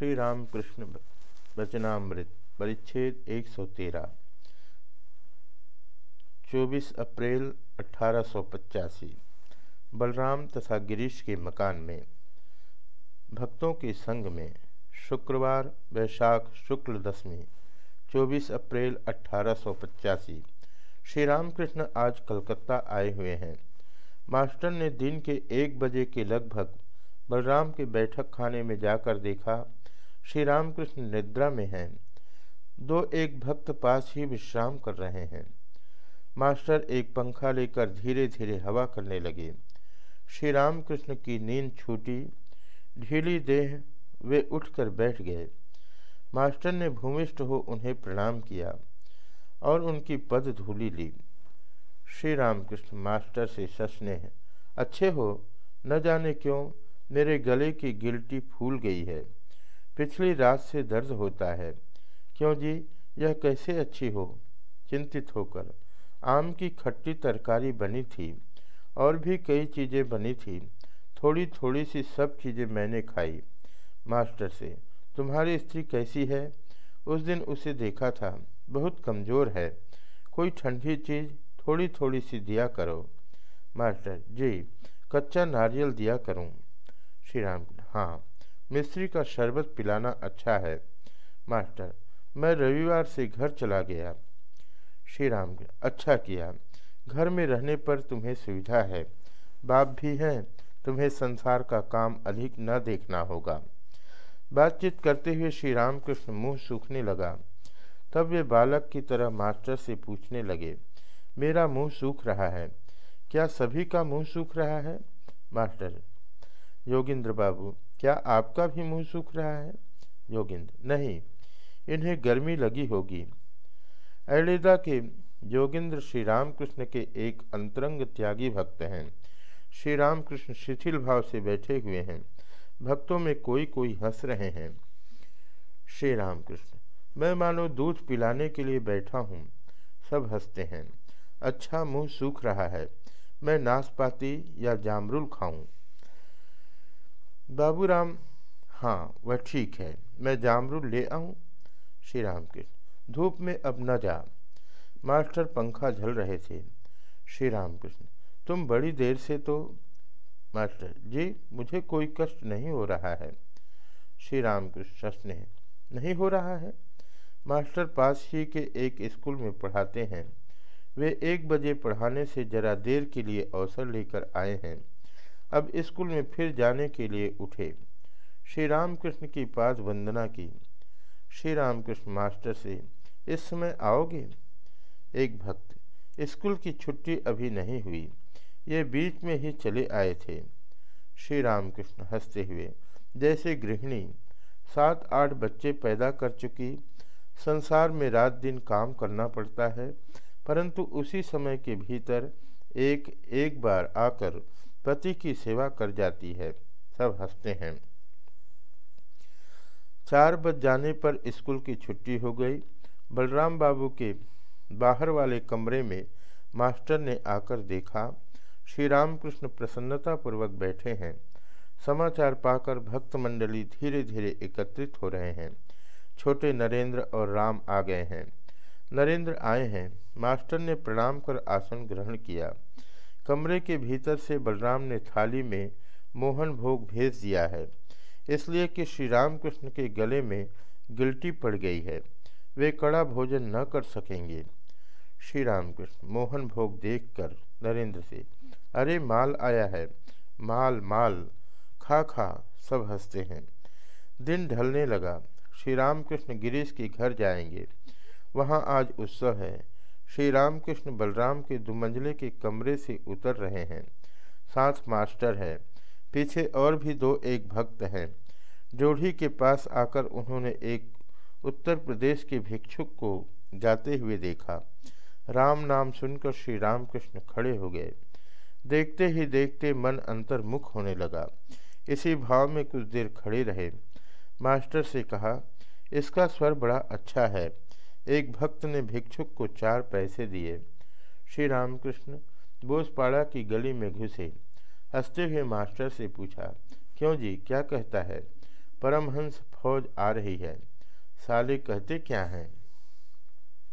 श्री रामकृष्ण वचनामृत परिच्छेद 113 24 अप्रैल अठारह सौ पचासी, बलराम तथा गिरीश के मकान में, भक्तों के संग में, शुक्रवार, वैशाख, शुक्ल दशमी 24 अप्रैल अठारह सौ पचासी। श्री रामकृष्ण आज कलकत्ता आए हुए हैं। मास्टर ने दिन के एक बजे के लगभग बलराम के बैठक खाने में जाकर देखा श्री रामकृष्ण निद्रा में हैं। दो एक भक्त पास ही विश्राम कर रहे हैं। मास्टर एक पंखा लेकर धीरे धीरे हवा करने लगे। श्री रामकृष्ण की नींद छूटी। ढीली देह वे उठकर बैठ गए। मास्टर ने भूमिष्ठ हो उन्हें प्रणाम किया और उनकी पद धूली ली। श्री रामकृष्ण मास्टर से ससने अच्छे हो, न जाने क्यों, मेरे गले की गिल्टी फूल गई है। पिछली रात से दर्द होता है। क्यों जी? यह कैसे अच्छी हो? चिंतित होकर। आम की खट्टी तरकारी बनी थी और भी कई चीज़ें बनी थी। थोड़ी थोड़ी सी सब चीज़ें मैंने खाई। मास्टर से, तुम्हारी स्त्री कैसी है? उस दिन उसे देखा था। बहुत कमज़ोर है। कोई ठंडी चीज़ थोड़ी थोड़ी सी दिया करो। मास्टर, जी, कच्चा नारियल दिया करूँ। श्री राम हाँ। मिस्त्री का शरबत पिलाना अच्छा है। मास्टर, मैं रविवार से घर चला गया। श्री राम अच्छा किया। घर में रहने पर तुम्हें सुविधा है। बाप भी हैं, तुम्हें संसार का काम अधिक न देखना होगा। बातचीत करते हुए श्री रामकृष्ण मुँह सूखने लगा। तब वे बालक की तरह मास्टर से पूछने लगे, मेरा मुँह सूख रहा है। क्या सभी का मुँह सूख रहा है? मास्टर योगिंद्र बाबू, क्या आपका भी मुँह सूख रहा है? योगिंद्र, नहीं, इन्हें गर्मी लगी होगी। अलेदा के योगिंद्र श्री रामकृष्ण के एक अंतरंग त्यागी भक्त हैं। श्री रामकृष्ण शिथिल भाव से बैठे हुए हैं। भक्तों में कोई कोई हंस रहे हैं। श्री रामकृष्ण मैं मानो दूध पिलाने के लिए बैठा हूँ। सब हँसते हैं। अच्छा मुँह सूख रहा है। मैं नाशपाती या जामरुल खाऊं। बाबूराम हाँ वह ठीक है, मैं जामरू ले आऊँ? श्री राम कृष्ण धूप में अब न जा। मास्टर पंखा झल रहे थे। श्री राम कृष्ण तुम बड़ी देर से तो मास्टर जी, मुझे कोई कष्ट नहीं हो रहा है। श्री राम कृष्ण ने नहीं हो रहा है? मास्टर पास ही के एक स्कूल में पढ़ाते हैं। वे एक बजे पढ़ाने से जरा देर के लिए अवसर लेकर आए हैं। अब स्कूल में फिर जाने के लिए उठे। श्री रामकृष्ण की पास वंदना की। श्री रामकृष्ण मास्टर से, इस समय आओगे? एक भक्त, स्कूल की छुट्टी अभी नहीं हुई। ये बीच में ही चले आए थे। श्री रामकृष्ण हँसते हुए, जैसे गृहिणी, सात आठ बच्चे पैदा कर चुकी, संसार में रात दिन काम करना पड़ता है, परंतु उसी समय के भीतर एक एक बार आकर पति की सेवा कर जाती है। सब हँसते हैं। चार बज जाने पर स्कूल की छुट्टी हो गई। बलराम बाबू के बाहर वाले कमरे में मास्टर ने आकर देखा, श्री रामकृष्ण प्रसन्नतापूर्वक बैठे हैं। समाचार पाकर भक्त मंडली धीरे धीरे एकत्रित हो रहे हैं। छोटे नरेंद्र और राम आ गए हैं। नरेंद्र आए हैं। मास्टर ने प्रणाम कर आसन ग्रहण किया। कमरे के भीतर से बलराम ने थाली में मोहन भोग भेज दिया है, इसलिए कि श्री रामकृष्ण के गले में गिल्टी पड़ गई है। वे कड़ा भोजन न कर सकेंगे। श्री रामकृष्ण मोहन भोग देखकर नरेंद्र से, अरे माल आया है, माल माल, खा खा, सब हँसते हैं। दिन ढलने लगा। श्री रामकृष्ण गिरीश के घर जाएँगे। वहाँ आज उत्सव है। श्री रामकृष्ण बलराम के दुमंजले के कमरे से उतर रहे हैं। साथ मास्टर है। पीछे और भी दो एक भक्त हैं। जोड़ी के पास आकर उन्होंने एक उत्तर प्रदेश के भिक्षुक को जाते हुए देखा। राम नाम सुनकर श्री रामकृष्ण खड़े हो गए। देखते ही देखते मन अंतर्मुख होने लगा। इसी भाव में कुछ देर खड़े रहे। मास्टर से कहा, इसका स्वर बड़ा अच्छा है। एक भक्त ने भिक्षुक को चार पैसे दिए। श्री रामकृष्ण बोसपाड़ा की गली में घुसे। हँसते हुए मास्टर से पूछा, क्यों जी, क्या कहता है? परमहंस फौज आ रही है। साले कहते क्या हैं?